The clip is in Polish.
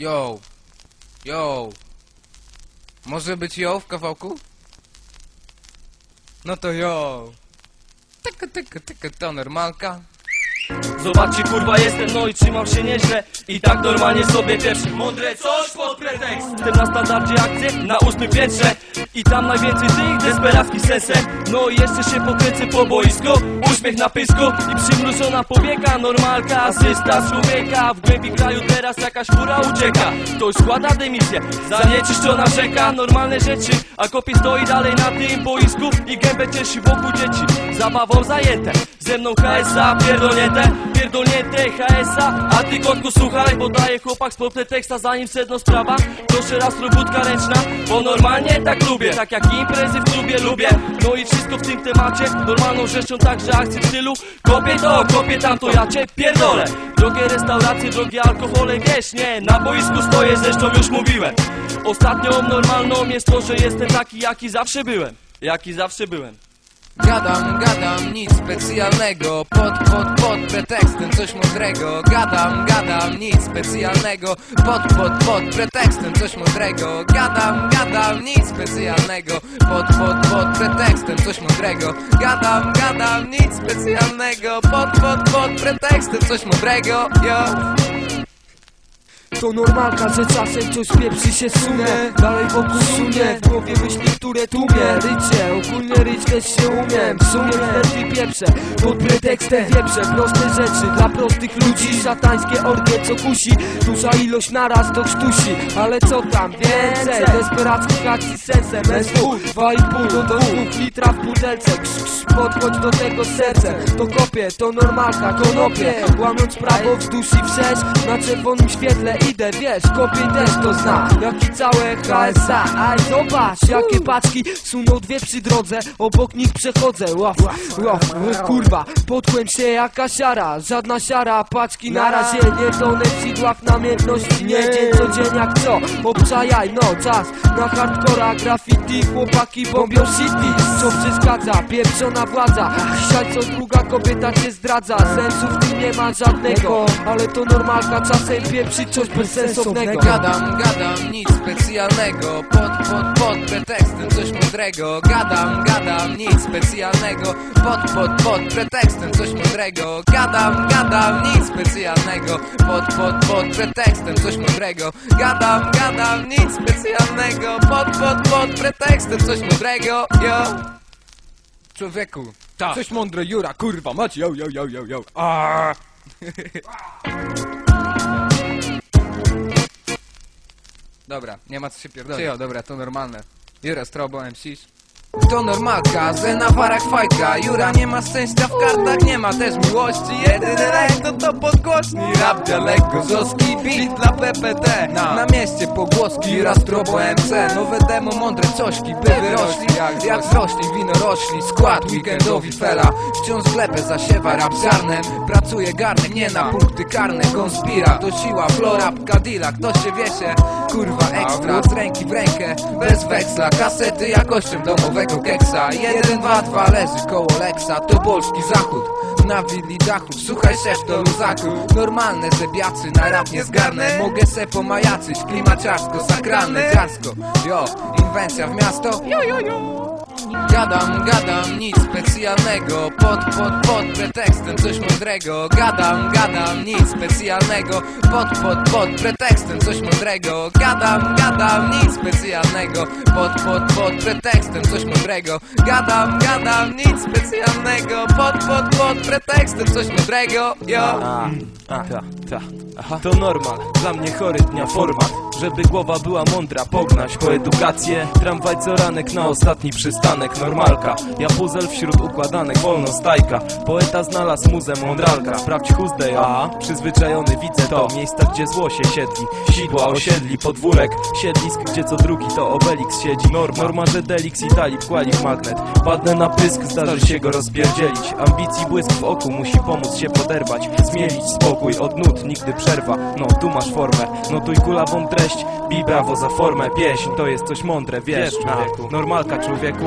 Yo. Yo. Może być yo w kawałku? No to yo. Tyka, tyka, tyka, to normalka. Zobaczcie kurwa jestem, no i trzymam się nieźle I tak normalnie sobie pierwszy Mądre coś pod pretekst Jestem na standardzie akcji, na ósmym piętrze I tam najwięcej tych desperacki sensem. No i jeszcze się pokręcę po boisku. Uśmiech na pysku i przymrużona powieka. Normalka, asysta z człowieka. W głębi kraju teraz jakaś fura ucieka. Ktoś składa dymisję, zanieczyszczona rzeka. Normalne rzeczy, a kopie stoi dalej na tym boisku. I gębę cieszy wokół dzieci. Zabawą zajęte, ze mną KSA pierdolnięte. Pierdolnięte HSA A. Ty kotku słuchaj, bo daje chłopak z teksta Zanim sedno sprawa, proszę raz robótka ręczna Bo normalnie tak lubię, tak jak imprezy w klubie lubię. No i wszystko w tym temacie. Normalną rzeczą także akcje w stylu. Kopię to, kopię tamto, ja cię pierdolę. Drogie restauracje, drogie alkohole, wiesz nie. Na boisku stoję, zresztą już mówiłem. Ostatnią normalną jest to, że jestem taki jaki zawsze byłem. Jaki zawsze byłem Gadam, gadam, nic specjalnego. Pod, pod, pod pretekstem coś mądrego. Gadam, gadam, nic specjalnego. Pod, pod, pod pretekstem coś mądrego. Gadam, gadam, nic specjalnego. Pod, pod, pod pretekstem coś mądrego. Gadam, gadam, nic specjalnego. Pod, pod, pod pretekstem coś mądrego. Yo. To normalka, że czasem coś pieprzy się sunę. Dalej wokół sunie, w głowie myśli, które tłumie Rycie, ogólnie ryć też się umiem. W sumie wtedy pieprze, pod pretekstem wieprze. Proste rzeczy dla prostych ludzi Szatańskie orgie, co kusi. Duża ilość naraz to sztusi. Ale co tam, więcej? Desperackich akcji sensem SW, 2,5 do 2 litra w butelce Ksz, ksz, podchodź do tego sercem To kopie, to normalka, konopie. Łamiąc prawo w dusi wszerz Na czerwonym świetle idę, wiesz, kopiej też to zna Jak i całe HSA Aj, zobacz, jakie paczki Suną dwie przy drodze, obok nich przechodzę. Łaf, łaf, kurwa Potkłem się jaka siara Żadna siara, paczki na razie Nie tonę w sidłach namiętności Nie. dzień co dzień jak co. Obczajaj, no czas na hardcora Graffiti, chłopaki bombią city. Co przeszkadza, pieprzona władza. Dzisiaj co druga kobieta cię zdradza. Sensu w tym nie ma żadnego Ale to normalka, czasem pieprzy coś bezsensownego Gadam, gadam, nic specjalnego. Pod, pod, pod pretekstem coś mądrego. Gadam, gadam, nic specjalnego. Pod, pod, pod pretekstem coś mądrego. Gadam, gadam, nic specjalnego. Pod, pod, pod pretekstem coś mądrego. Gadam, gadam, nic specjalnego. Pod, pod, pod pretekstem coś mądrego. Yo. Człowieku, Tak. coś mądre, Jura, kurwa, mać, yo, yo, yo, yo, yo Dobra, nie ma co się pierdolić. Jo, dobra, to normalne. Jura, Strobo, MCs. To normalka, że na warach fajka. Jura nie ma szczęścia w kartach, nie ma też miłości. Jedyny lek to to podgłośni. Rap lekko, zoski beat dla PPT Na mieście pogłoski, Jura Strobo MC Nowe demo, mądre cośki, by wyrośli. Jak, jak wzrośli, wino rośli Skład weekendowi fela. Wciąż glebę zasiewa rap ziarnem Pracuje garnek, nie na punkty karne. Konspira, to siła, flora, Cadillac To się wiesie, kurwa ekstra. Z ręki w rękę, bez weksla Kasety jakością domowego keksa. Jeden, dwa, dwa leży koło Lexa. To polski zachód na willi dachu. Słuchaj szef to luzaku. Normalne zebiacy na rap nie zgarnę. Mogę se pomajacyć klimaciarsko Sakralne dziarsko Jo, inwencja w miasto. Jo, jo, jo Gadam, gadam, nic specjalnego. Pod, pod, pod pretekstem coś mądrego. Gadam, gadam, nic specjalnego. Pod, pod, pod pretekstem coś mądrego. Gadam, gadam, nic specjalnego. Pod, pod, pod pretekstem coś mądrego. Gadam, gadam, nic specjalnego. Pod, pod, pod pretekstem coś mądrego. Yo ta, ta. Aha. To normal, dla mnie chory dnia format Żeby głowa była mądra, pognać po edukację. Tramwaj co ranek na ostatni przystanek Normalka, ja puzel wśród układanek Wolno stajka, poeta znalazł muzę mądralka Sprawdź chuzdę, a. Przyzwyczajony widzę to. Miejsca gdzie zło się siedli. Sidła, osiedli, podwórek Siedlisk, gdzie co drugi to Obelix siedzi. Norma, Norma że Delix i Tali wkłali w magnet. Padnę na pysk, zdarzy się go rozpierdzielić. Ambicji błysk w oku musi pomóc się poderwać. Zmielić spokój od nut, nigdy przerwa. No tu masz formę, notuj kulawą treść. Bij brawo za formę, pieśń to jest coś mądre, wiesz. Człowieku. Normalka człowieku